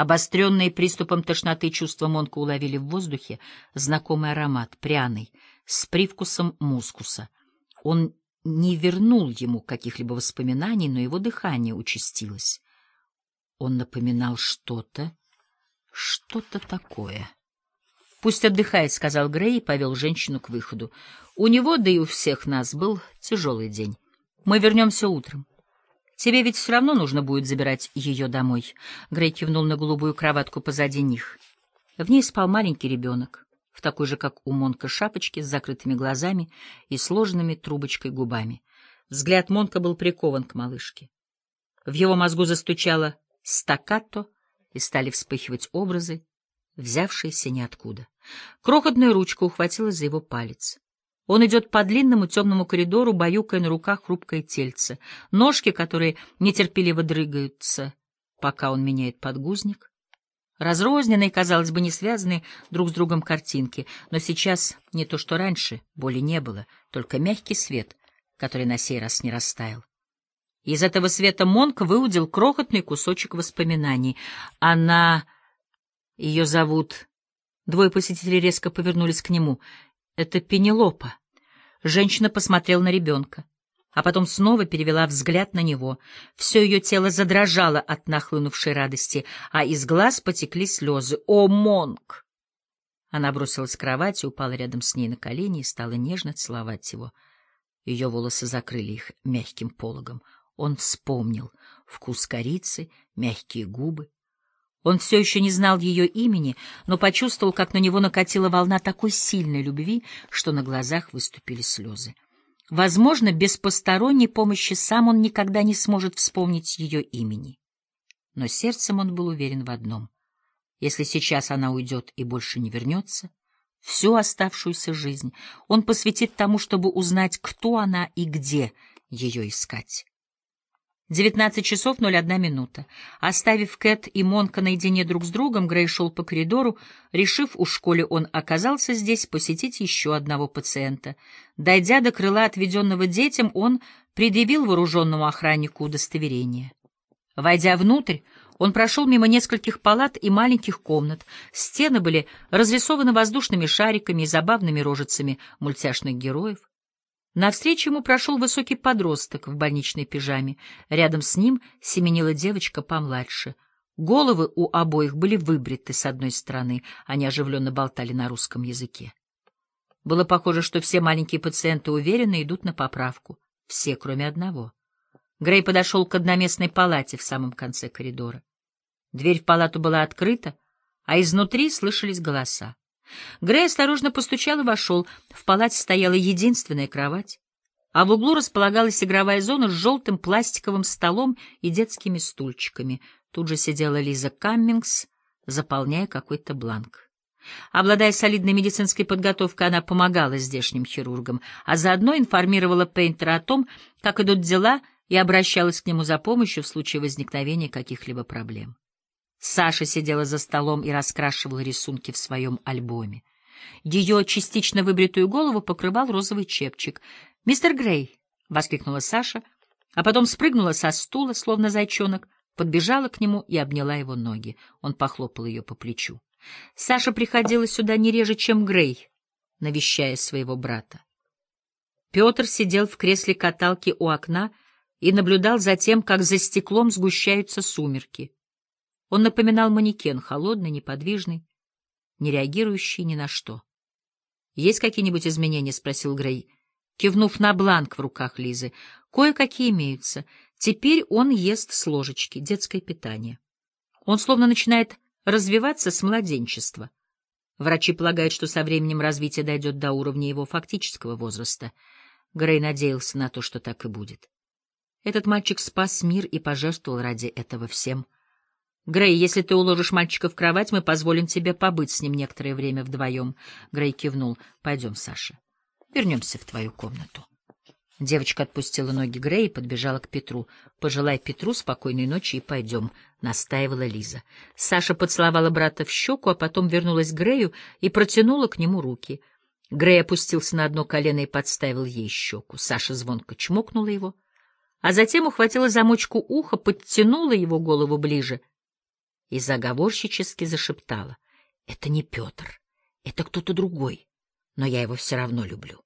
Обостренные приступом тошноты чувства Монка уловили в воздухе знакомый аромат, пряный, с привкусом мускуса. Он не вернул ему каких-либо воспоминаний, но его дыхание участилось. Он напоминал что-то, что-то такое. «Пусть отдыхает», — сказал Грей и повел женщину к выходу. «У него, да и у всех нас, был тяжелый день. Мы вернемся утром. Тебе ведь все равно нужно будет забирать ее домой». Грей кивнул на голубую кроватку позади них. В ней спал маленький ребенок, в такой же, как у Монка, шапочке с закрытыми глазами и сложенными трубочкой губами. Взгляд Монка был прикован к малышке. В его мозгу застучало стаккато, и стали вспыхивать образы, взявшиеся ниоткуда. Крохотная ручка ухватилась за его палец. Он идет по длинному темному коридору, баюкая на руках хрупкое тельце, ножки, которые нетерпеливо дрыгаются, пока он меняет подгузник. Разрозненные, казалось бы, не связанные друг с другом картинки, но сейчас не то, что раньше, боли не было, только мягкий свет, который на сей раз не растаял. Из этого света Монк выудил крохотный кусочек воспоминаний. Она... Ее зовут... Двое посетителей резко повернулись к нему. Это Пенелопа. Женщина посмотрела на ребенка, а потом снова перевела взгляд на него. Все ее тело задрожало от нахлынувшей радости, а из глаз потекли слезы. «О, Монк!» Она бросилась к кровати, упала рядом с ней на колени и стала нежно целовать его. Ее волосы закрыли их мягким пологом. Он вспомнил вкус корицы, мягкие губы. Он все еще не знал ее имени, но почувствовал, как на него накатила волна такой сильной любви, что на глазах выступили слезы. Возможно, без посторонней помощи сам он никогда не сможет вспомнить ее имени. Но сердцем он был уверен в одном. Если сейчас она уйдет и больше не вернется, всю оставшуюся жизнь он посвятит тому, чтобы узнать, кто она и где ее искать. 19 часов 01 минута. Оставив Кэт и Монка наедине друг с другом, Грей шел по коридору, решив, у школе он оказался здесь, посетить еще одного пациента. Дойдя до крыла, отведенного детям, он предъявил вооруженному охраннику удостоверение. Войдя внутрь, он прошел мимо нескольких палат и маленьких комнат. Стены были разрисованы воздушными шариками и забавными рожицами мультяшных героев. Навстречу ему прошел высокий подросток в больничной пижаме. Рядом с ним семенила девочка помладше. Головы у обоих были выбриты с одной стороны, они оживленно болтали на русском языке. Было похоже, что все маленькие пациенты уверенно идут на поправку. Все, кроме одного. Грей подошел к одноместной палате в самом конце коридора. Дверь в палату была открыта, а изнутри слышались голоса. Грей осторожно постучал и вошел. В палате стояла единственная кровать, а в углу располагалась игровая зона с желтым пластиковым столом и детскими стульчиками. Тут же сидела Лиза Каммингс, заполняя какой-то бланк. Обладая солидной медицинской подготовкой, она помогала здешним хирургам, а заодно информировала Пейнтера о том, как идут дела, и обращалась к нему за помощью в случае возникновения каких-либо проблем. Саша сидела за столом и раскрашивала рисунки в своем альбоме. Ее частично выбритую голову покрывал розовый чепчик. «Мистер Грей!» — воскликнула Саша, а потом спрыгнула со стула, словно зайчонок, подбежала к нему и обняла его ноги. Он похлопал ее по плечу. Саша приходила сюда не реже, чем Грей, навещая своего брата. Петр сидел в кресле каталки у окна и наблюдал за тем, как за стеклом сгущаются сумерки. Он напоминал манекен, холодный, неподвижный, не реагирующий ни на что. «Есть какие-нибудь изменения?» — спросил Грей, кивнув на бланк в руках Лизы. «Кое-какие имеются. Теперь он ест с ложечки, детское питание. Он словно начинает развиваться с младенчества. Врачи полагают, что со временем развитие дойдет до уровня его фактического возраста. Грей надеялся на то, что так и будет. Этот мальчик спас мир и пожертвовал ради этого всем — Грей, если ты уложишь мальчика в кровать, мы позволим тебе побыть с ним некоторое время вдвоем. Грей кивнул. Пойдем, Саша. Вернемся в твою комнату. Девочка отпустила ноги Грея и подбежала к Петру. «Пожелай Петру спокойной ночи и пойдем», — настаивала Лиза. Саша поцеловала брата в щеку, а потом вернулась к Грею и протянула к нему руки. Грей опустился на одно колено и подставил ей щеку. Саша звонко чмокнула его, а затем ухватила замочку уха, подтянула его голову ближе — и заговорщически зашептала. — Это не Петр, это кто-то другой, но я его все равно люблю.